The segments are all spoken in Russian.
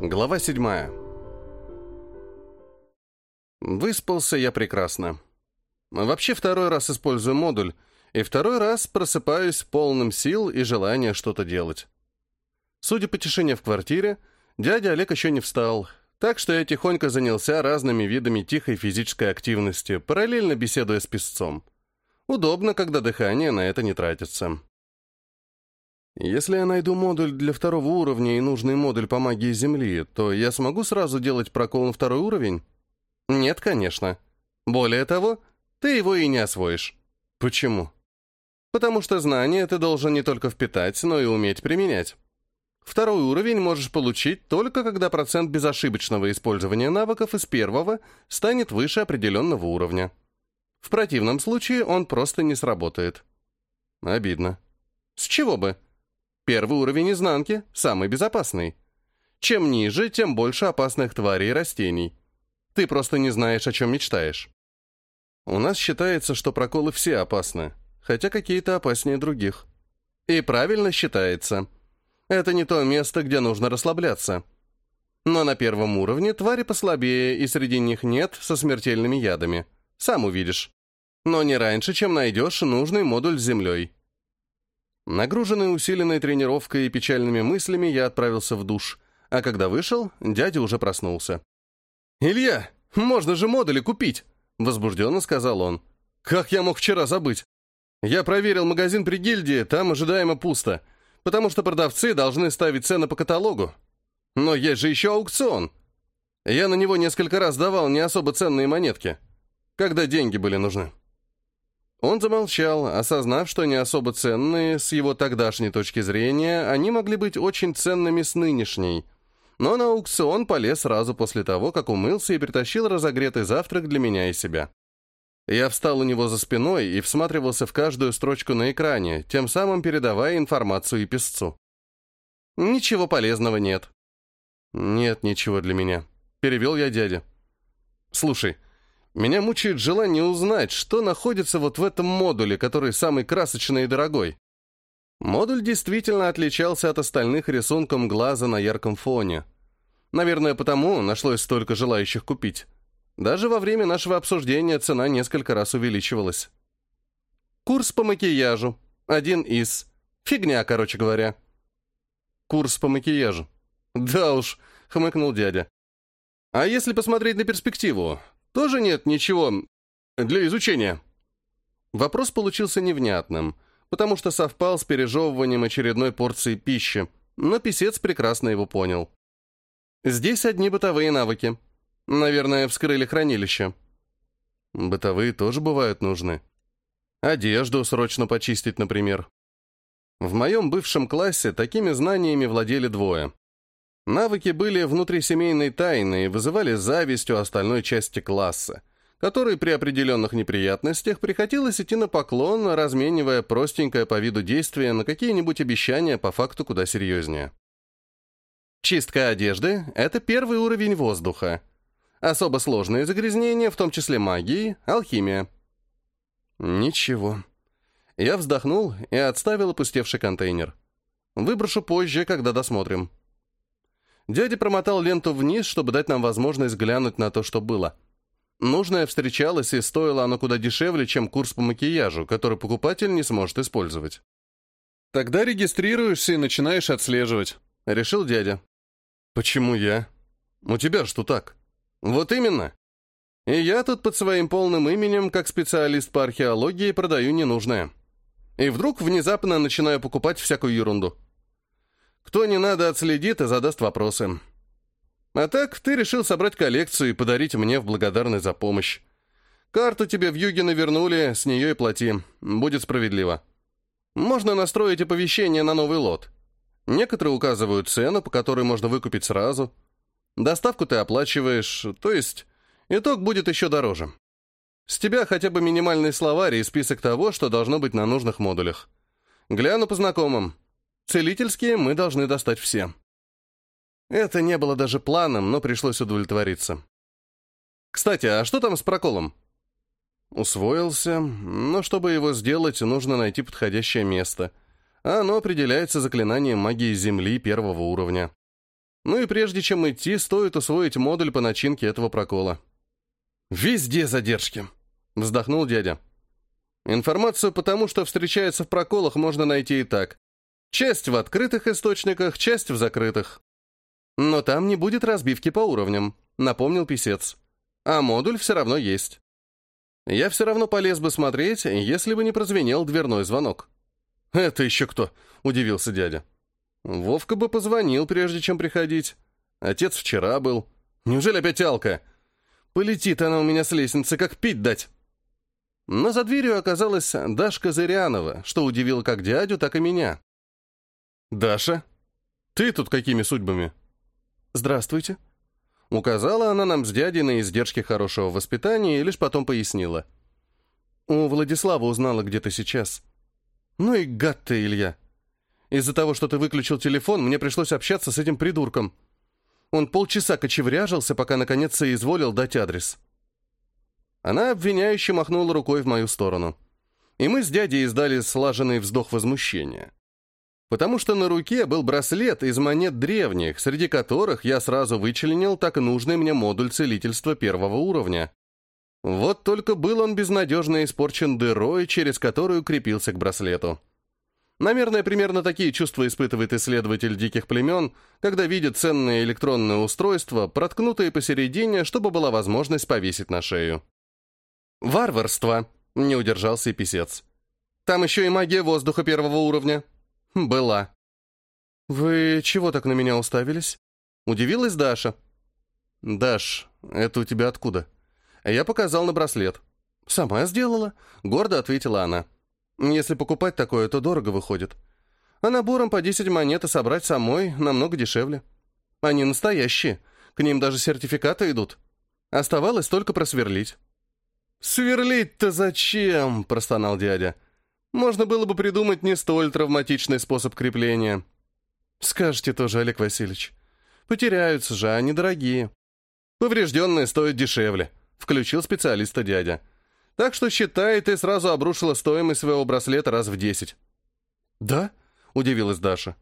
Глава седьмая. Выспался я прекрасно. Вообще второй раз использую модуль, и второй раз просыпаюсь полным сил и желания что-то делать. Судя по тишине в квартире, дядя Олег еще не встал, так что я тихонько занялся разными видами тихой физической активности, параллельно беседуя с песцом. Удобно, когда дыхание на это не тратится. Если я найду модуль для второго уровня и нужный модуль по магии Земли, то я смогу сразу делать прокол на второй уровень? Нет, конечно. Более того, ты его и не освоишь. Почему? Потому что знания ты должен не только впитать, но и уметь применять. Второй уровень можешь получить только когда процент безошибочного использования навыков из первого станет выше определенного уровня. В противном случае он просто не сработает. Обидно. С чего бы? Первый уровень изнанки – самый безопасный. Чем ниже, тем больше опасных тварей и растений. Ты просто не знаешь, о чем мечтаешь. У нас считается, что проколы все опасны, хотя какие-то опаснее других. И правильно считается. Это не то место, где нужно расслабляться. Но на первом уровне твари послабее, и среди них нет со смертельными ядами. Сам увидишь. Но не раньше, чем найдешь нужный модуль с землей. Нагруженный усиленной тренировкой и печальными мыслями, я отправился в душ, а когда вышел, дядя уже проснулся. «Илья, можно же модули купить!» — возбужденно сказал он. «Как я мог вчера забыть? Я проверил магазин при гильдии, там ожидаемо пусто, потому что продавцы должны ставить цены по каталогу. Но есть же еще аукцион. Я на него несколько раз давал не особо ценные монетки, когда деньги были нужны». Он замолчал, осознав, что не особо ценные, с его тогдашней точки зрения, они могли быть очень ценными с нынешней. Но на аукцион полез сразу после того, как умылся и притащил разогретый завтрак для меня и себя. Я встал у него за спиной и всматривался в каждую строчку на экране, тем самым передавая информацию и песцу. «Ничего полезного нет». «Нет ничего для меня», — перевел я дядя. «Слушай, — меня мучает желание узнать, что находится вот в этом модуле, который самый красочный и дорогой. Модуль действительно отличался от остальных рисунком глаза на ярком фоне. Наверное, потому нашлось столько желающих купить. Даже во время нашего обсуждения цена несколько раз увеличивалась. Курс по макияжу. Один из. Фигня, короче говоря. Курс по макияжу. Да уж, хмыкнул дядя. А если посмотреть на перспективу, тоже нет ничего для изучения?» Вопрос получился невнятным, потому что совпал с пережевыванием очередной порции пищи, но писец прекрасно его понял. «Здесь одни бытовые навыки. Наверное, вскрыли хранилище». «Бытовые тоже бывают нужны. Одежду срочно почистить, например». В моем бывшем классе такими знаниями владели двое. Навыки были внутрисемейной тайной и вызывали зависть у остальной части класса, которой при определенных неприятностях приходилось идти на поклон, разменивая простенькое по виду действие на какие-нибудь обещания по факту куда серьезнее. Чистка одежды — это первый уровень воздуха. Особо сложные загрязнения, в том числе магии, алхимия. Ничего. Я вздохнул и отставил опустевший контейнер. Выброшу позже, когда досмотрим. Дядя промотал ленту вниз, чтобы дать нам возможность глянуть на то, что было. Нужное встречалось, и стоило оно куда дешевле, чем курс по макияжу, который покупатель не сможет использовать. «Тогда регистрируешься и начинаешь отслеживать», — решил дядя. «Почему я? У тебя что так?» «Вот именно. И я тут под своим полным именем, как специалист по археологии, продаю ненужное. И вдруг внезапно начинаю покупать всякую ерунду. Кто не надо, отследит и задаст вопросы. А так, ты решил собрать коллекцию и подарить мне в благодарность за помощь. Карту тебе в Югино вернули, с нее и плати. Будет справедливо. Можно настроить оповещение на новый лот. Некоторые указывают цену, по которой можно выкупить сразу. Доставку ты оплачиваешь, то есть итог будет еще дороже. С тебя хотя бы минимальный словарь и список того, что должно быть на нужных модулях. Гляну по знакомым. Целительские мы должны достать все. Это не было даже планом, но пришлось удовлетвориться. Кстати, а что там с проколом? Усвоился, но чтобы его сделать, нужно найти подходящее место. Оно определяется заклинанием магии Земли первого уровня. Ну и прежде чем идти, стоит усвоить модуль по начинке этого прокола. «Везде задержки», — вздохнул дядя. «Информацию по тому, что встречается в проколах, можно найти и так. Часть в открытых источниках, часть в закрытых. Но там не будет разбивки по уровням», — напомнил писец. «А модуль все равно есть. Я все равно полез бы смотреть, если бы не прозвенел дверной звонок». «Это еще кто?» — удивился дядя. Вовка бы позвонил, прежде чем приходить. Отец вчера был. Неужели опять Алка? Полетит она у меня с лестницы, как пить дать. Но за дверью оказалась Дашка Зырянова, что удивило как дядю, так и меня. «Даша, ты тут какими судьбами?» «Здравствуйте». Указала она нам с дядей на издержки хорошего воспитания и лишь потом пояснила. «У Владислава узнала, где ты сейчас». «Ну и гад ты, Илья. Из-за того, что ты выключил телефон, мне пришлось общаться с этим придурком. Он полчаса кочевряжился, пока наконец соизволил дать адрес. Она обвиняюще махнула рукой в мою сторону. И мы с дядей издали слаженный вздох возмущения. Потому что на руке был браслет из монет древних, среди которых я сразу вычленил так нужный мне модуль целительства первого уровня. Вот только был он безнадежно испорчен дырой, через которую крепился к браслету. Наверное, примерно такие чувства испытывает исследователь диких племен, когда видит ценное электронное устройство, проткнутое посередине, чтобы была возможность повесить на шею. «Варварство!» — не удержался и писец. «Там еще и магия воздуха первого уровня». «Была». «Вы чего так на меня уставились?» — удивилась Даша. «Даш, это у тебя откуда?» Я показал на браслет. «Сама сделала», — гордо ответила она. Если покупать такое, то дорого выходит. А набором по 10 монет и собрать самой намного дешевле. Они настоящие, к ним даже сертификаты идут. Оставалось только просверлить. «Сверлить-то зачем?» – простонал дядя. «Можно было бы придумать не столь травматичный способ крепления». «Скажете тоже, Олег Васильевич. Потеряются же, они дорогие». «Поврежденные стоят дешевле», – включил специалиста дядя. Так что, считай, ты сразу обрушила стоимость своего браслета раз в десять». «Да?» — удивилась Даша.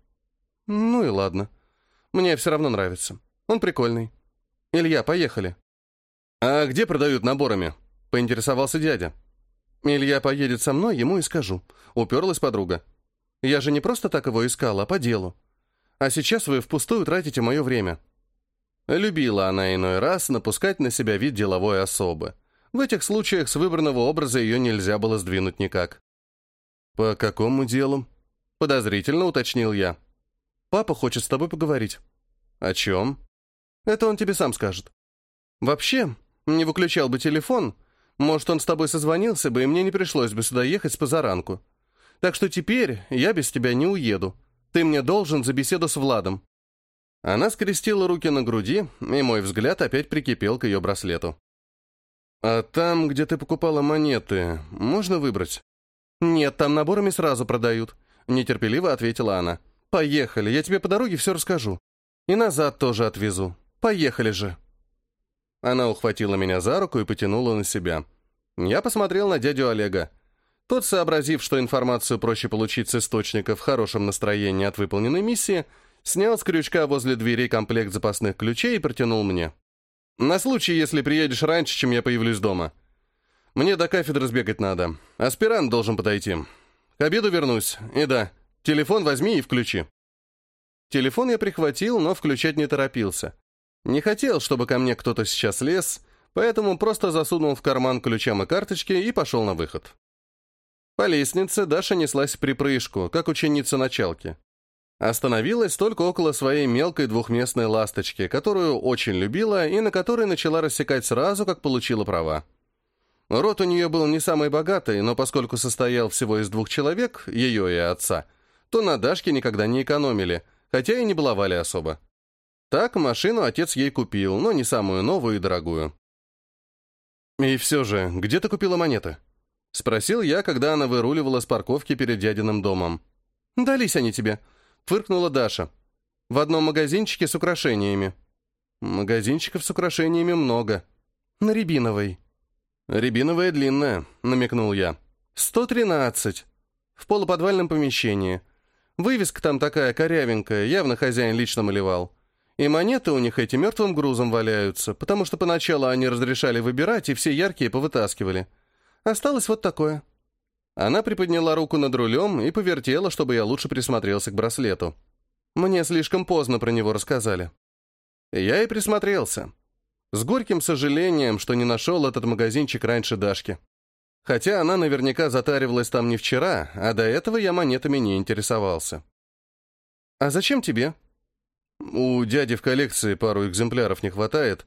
«Ну и ладно. Мне все равно нравится. Он прикольный. Илья, поехали». «А где продают наборами?» — поинтересовался дядя. «Илья поедет со мной, ему и скажу», — уперлась подруга. «Я же не просто так его искала, а по делу. А сейчас вы впустую тратите мое время». Любила она иной раз напускать на себя вид деловой особы. В этих случаях с выбранного образа ее нельзя было сдвинуть никак. «По какому делу?» — подозрительно уточнил я. «Папа хочет с тобой поговорить». «О чем?» «Это он тебе сам скажет». «Вообще, не выключал бы телефон, может, он с тобой созвонился бы, и мне не пришлось бы сюда ехать с позаранку. Так что теперь я без тебя не уеду. Ты мне должен за беседу с Владом». Она скрестила руки на груди, и мой взгляд опять прикипел к ее браслету. «А там, где ты покупала монеты, можно выбрать?» «Нет, там наборами сразу продают», — нетерпеливо ответила она. «Поехали, я тебе по дороге все расскажу. И назад тоже отвезу. Поехали же». Она ухватила меня за руку и потянула на себя. Я посмотрел на дядю Олега. Тот, сообразив, что информацию проще получить с источника в хорошем настроении от выполненной миссии, снял с крючка возле двери комплект запасных ключей и протянул мне. На случай, если приедешь раньше, чем я появлюсь дома. Мне до кафедры сбегать надо. Аспирант должен подойти. К обеду вернусь. И да, телефон возьми и включи. Телефон я прихватил, но включать не торопился. Не хотел, чтобы ко мне кто-то сейчас лез, поэтому просто засунул в карман ключам и карточки и пошел на выход. По лестнице Даша неслась в припрыжку, как ученица началки. Остановилась только около своей мелкой двухместной ласточки, которую очень любила и на которой начала рассекать сразу, как получила права. Рот у нее был не самый богатый, но поскольку состоял всего из двух человек, ее и отца, то на Дашке никогда не экономили, хотя и не баловали особо. Так машину отец ей купил, но не самую новую и дорогую. «И все же, где ты купила монеты?» — спросил я, когда она выруливала с парковки перед дядиным домом. «Дались они тебе», Фыркнула Даша. В одном магазинчике с украшениями. Магазинчиков с украшениями много. На Рябиновой. Рябиновая длинная, намекнул я. Сто тринадцать. В полуподвальном помещении. Вывеска там такая корявенькая, явно хозяин лично малевал. И монеты у них эти мертвым грузом валяются, потому что поначалу они разрешали выбирать, и все яркие повытаскивали. Осталось вот такое. Она приподняла руку над рулем и повертела, чтобы я лучше присмотрелся к браслету. Мне слишком поздно про него рассказали. Я и присмотрелся. С горьким сожалением, что не нашел этот магазинчик раньше Дашки. Хотя она наверняка затаривалась там не вчера, а до этого я монетами не интересовался. «А зачем тебе?» «У дяди в коллекции пару экземпляров не хватает.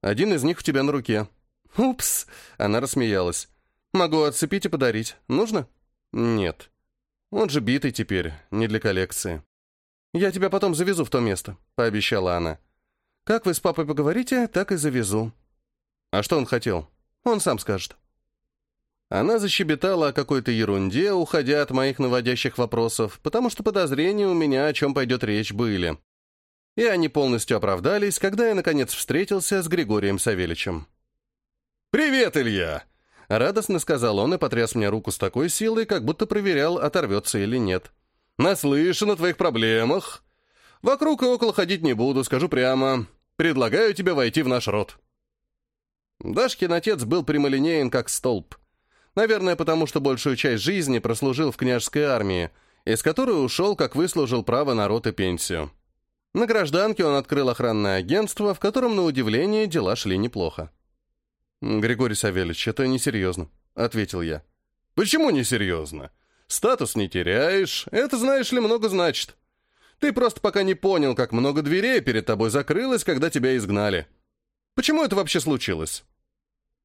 Один из них у тебя на руке». «Упс!» — она рассмеялась. «Могу отцепить и подарить. Нужно?» «Нет. Он же битый теперь, не для коллекции». «Я тебя потом завезу в то место», — пообещала она. «Как вы с папой поговорите, так и завезу». «А что он хотел?» «Он сам скажет». Она защебетала о какой-то ерунде, уходя от моих наводящих вопросов, потому что подозрения у меня, о чем пойдет речь, были. И они полностью оправдались, когда я, наконец, встретился с Григорием Савельичем. «Привет, Илья!» — радостно сказал он и потряс мне руку с такой силой, как будто проверял, оторвется или нет. «Наслышан о твоих проблемах. Вокруг и около ходить не буду, скажу прямо. Предлагаю тебе войти в наш род». Дашкин отец был прямолинеен, как столб. Наверное, потому что большую часть жизни прослужил в княжеской армии, из которой ушел, как выслужил право на рот и пенсию. На гражданке он открыл охранное агентство, в котором, на удивление, дела шли неплохо. «Григорий Савельевич, это несерьезно», — ответил я. «Почему несерьезно? Статус не теряешь, это, знаешь ли, много значит. Ты просто пока не понял, как много дверей перед тобой закрылось, когда тебя изгнали. Почему это вообще случилось?»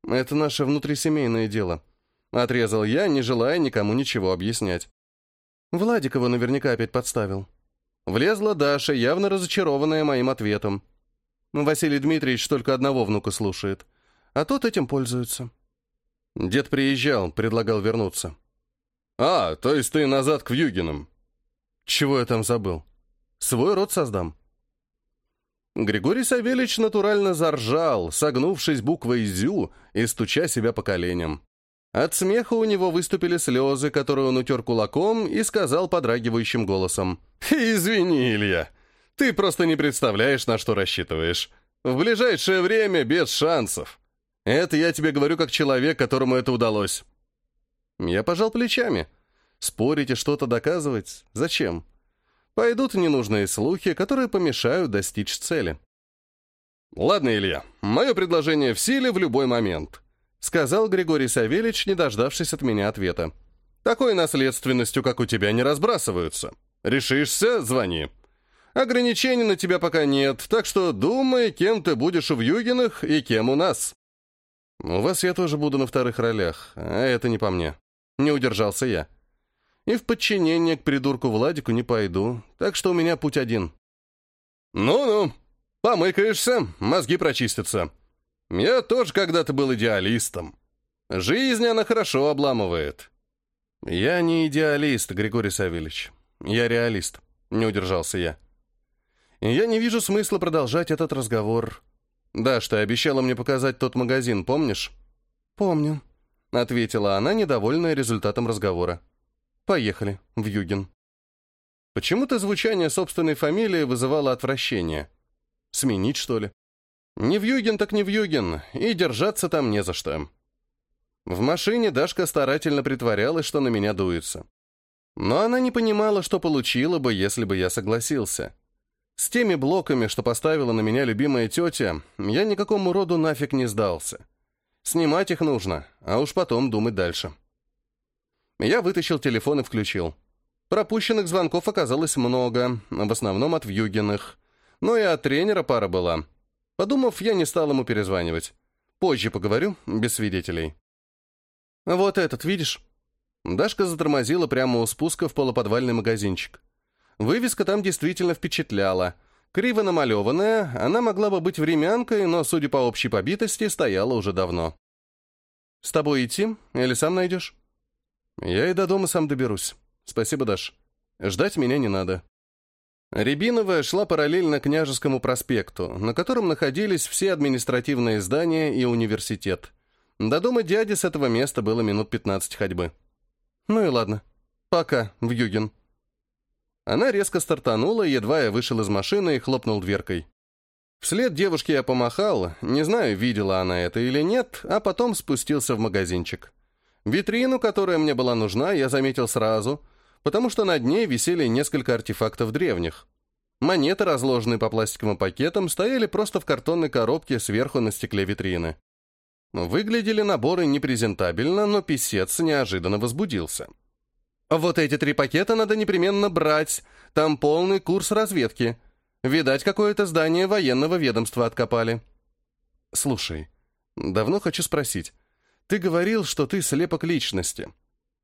«Это наше внутрисемейное дело», Отрезал я, не желая никому ничего объяснять. Владикова наверняка опять подставил. Влезла Даша, явно разочарованная моим ответом. Василий Дмитриевич только одного внука слушает, а тот этим пользуется. Дед приезжал, предлагал вернуться. «А, то есть ты назад к Вьюгинам?» «Чего я там забыл? Свой род создам». Григорий Савельевич натурально заржал, согнувшись буквой «зю» и стуча себя по коленям. От смеха у него выступили слезы, которые он утер кулаком и сказал подрагивающим голосом. «Извини, Илья, ты просто не представляешь, на что рассчитываешь. В ближайшее время без шансов. Это я тебе говорю как человек, которому это удалось». Я пожал плечами. Спорить и что-то доказывать? Зачем? Пойдут ненужные слухи, которые помешают достичь цели. «Ладно, Илья, мое предложение в силе в любой момент». — сказал Григорий Савельич, не дождавшись от меня ответа. «Такой наследственностью, как у тебя, не разбрасываются. Решишься — звони. Ограничений на тебя пока нет, так что думай, кем ты будешь у Вьюгиных и кем у нас». «У вас я тоже буду на вторых ролях, а это не по мне». Не удержался я. И в подчинение к придурку Владику не пойду, так что у меня путь один. «Ну-ну, помыкаешься, мозги прочистятся», я тоже когда-то был идеалистом. Жизнь она хорошо обламывает. Я не идеалист, Григорий Савельевич. Я реалист. Не удержался я. Я не вижу смысла продолжать этот разговор. Да, что обещала мне показать тот магазин, помнишь? Помню, ответила она, недовольная результатом разговора. Поехали, в Югин. Почему-то звучание собственной фамилии вызывало отвращение. Сменить, что ли? Не в Юген, так не в Юген, и держаться там не за что. В машине Дашка старательно притворялась, что на меня дуется. Но она не понимала, что получила бы, если бы я согласился. С теми блоками, что поставила на меня любимая тетя, я никакому роду нафиг не сдался. Снимать их нужно, а уж потом думать дальше. Я вытащил телефон и включил. Пропущенных звонков оказалось много, в основном от Вьюгиных. Но и от тренера пара была — Подумав, я не стал ему перезванивать. Позже поговорю, без свидетелей. «Вот этот, видишь?» Дашка затормозила прямо у спуска в полуподвальный магазинчик. Вывеска там действительно впечатляла. Криво намалеванная, она могла бы быть времянкой, но, судя по общей побитости, стояла уже давно. «С тобой идти? Или сам найдешь?» «Я и до дома сам доберусь. Спасибо, Даш. Ждать меня не надо». Рябиновая шла параллельно Княжескому проспекту, на котором находились все административные здания и университет. До дома дяди с этого места было минут 15 ходьбы. Ну и ладно. Пока, Вьюгин. Она резко стартанула, едва я вышел из машины и хлопнул дверкой. Вслед девушке я помахал, не знаю, видела она это или нет, а потом спустился в магазинчик. Витрину, которая мне была нужна, я заметил сразу, потому что над ней висели несколько артефактов древних. Монеты, разложенные по пластиковым пакетам, стояли просто в картонной коробке сверху на стекле витрины. Выглядели наборы непрезентабельно, но писец неожиданно возбудился. «Вот эти три пакета надо непременно брать, там полный курс разведки. Видать, какое-то здание военного ведомства откопали». «Слушай, давно хочу спросить. Ты говорил, что ты слепок личности.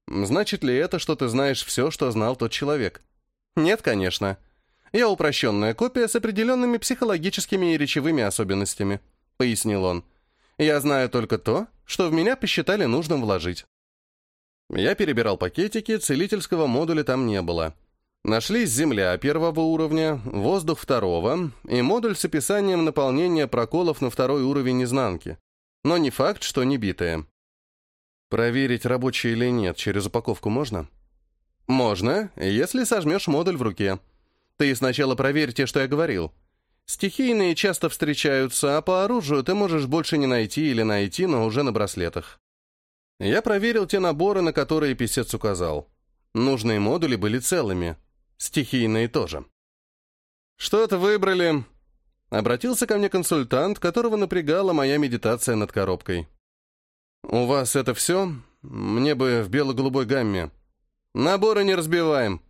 Значит ли это, что ты знаешь все, что знал тот человек?» «Нет, конечно». Я упрощенная копия с определенными психологическими и речевыми особенностями», — пояснил он. «Я знаю только то, что в меня посчитали нужным вложить». Я перебирал пакетики, целительского модуля там не было. Нашлись земля первого уровня, воздух второго и модуль с описанием наполнения проколов на второй уровень изнанки. Но не факт, что не битые. Проверить, рабочий или нет, через упаковку можно? Можно, если сожмешь модуль в руке. Ты сначала проверь те, что я говорил. Стихийные часто встречаются, а по оружию ты можешь больше не найти или найти, но уже на браслетах. Я проверил те наборы, на которые писец указал. Нужные модули были целыми. Стихийные тоже. «Что-то выбрали?» Обратился ко мне консультант, которого напрягала моя медитация над коробкой. «У вас это все? Мне бы в бело-голубой гамме. Наборы не разбиваем.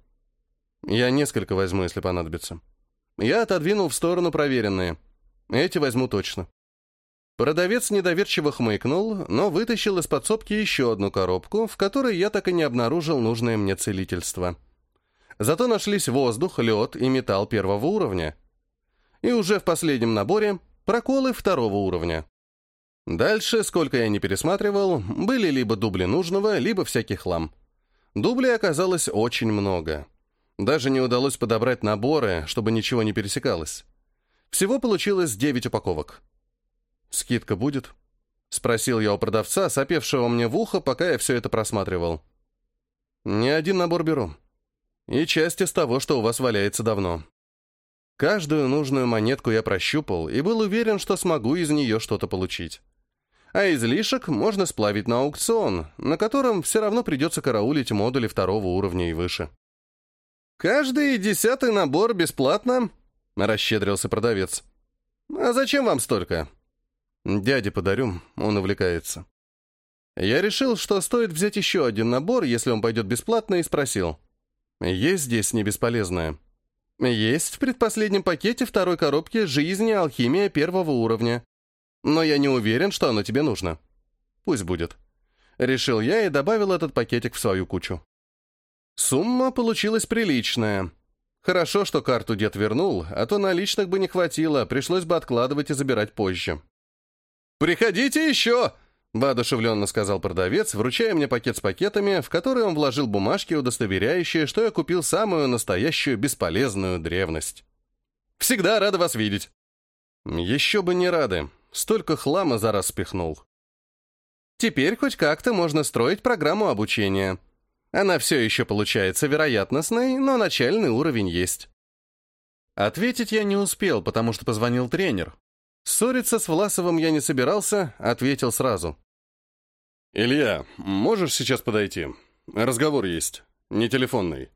Я несколько возьму, если понадобится. Я отодвинул в сторону проверенные. Эти возьму точно. Продавец недоверчиво хмыкнул, но вытащил из подсобки еще одну коробку, в которой я так и не обнаружил нужное мне целительство. Зато нашлись воздух, лед и металл первого уровня. И уже в последнем наборе проколы второго уровня. Дальше, сколько я не пересматривал, были либо дубли нужного, либо всякий хлам. Дублей оказалось очень много. Даже не удалось подобрать наборы, чтобы ничего не пересекалось. Всего получилось 9 упаковок. «Скидка будет?» — спросил я у продавца, сопевшего мне в ухо, пока я все это просматривал. «Не один набор беру. И часть из того, что у вас валяется давно. Каждую нужную монетку я прощупал и был уверен, что смогу из нее что-то получить. А излишек можно сплавить на аукцион, на котором все равно придется караулить модули второго уровня и выше». «Каждый десятый набор бесплатно?» — расщедрился продавец. «А зачем вам столько?» «Дяде подарю, он увлекается». Я решил, что стоит взять еще один набор, если он пойдет бесплатно, и спросил. «Есть здесь не бесполезное?» «Есть в предпоследнем пакете второй коробки «Жизнь и алхимия первого уровня». Но я не уверен, что оно тебе нужно». «Пусть будет». Решил я и добавил этот пакетик в свою кучу. Сумма получилась приличная. Хорошо, что карту дед вернул, а то наличных бы не хватило, пришлось бы откладывать и забирать позже. «Приходите еще!» — воодушевленно сказал продавец, вручая мне пакет с пакетами, в который он вложил бумажки, удостоверяющие, что я купил самую настоящую бесполезную древность. «Всегда рада вас видеть!» «Еще бы не рады. Столько хлама за раз спихнул». «Теперь хоть как-то можно строить программу обучения», она все еще получается вероятностной, но начальный уровень есть. Ответить я не успел, потому что позвонил тренер. Ссориться с Власовым я не собирался, ответил сразу. «Илья, можешь сейчас подойти? Разговор есть. Не телефонный».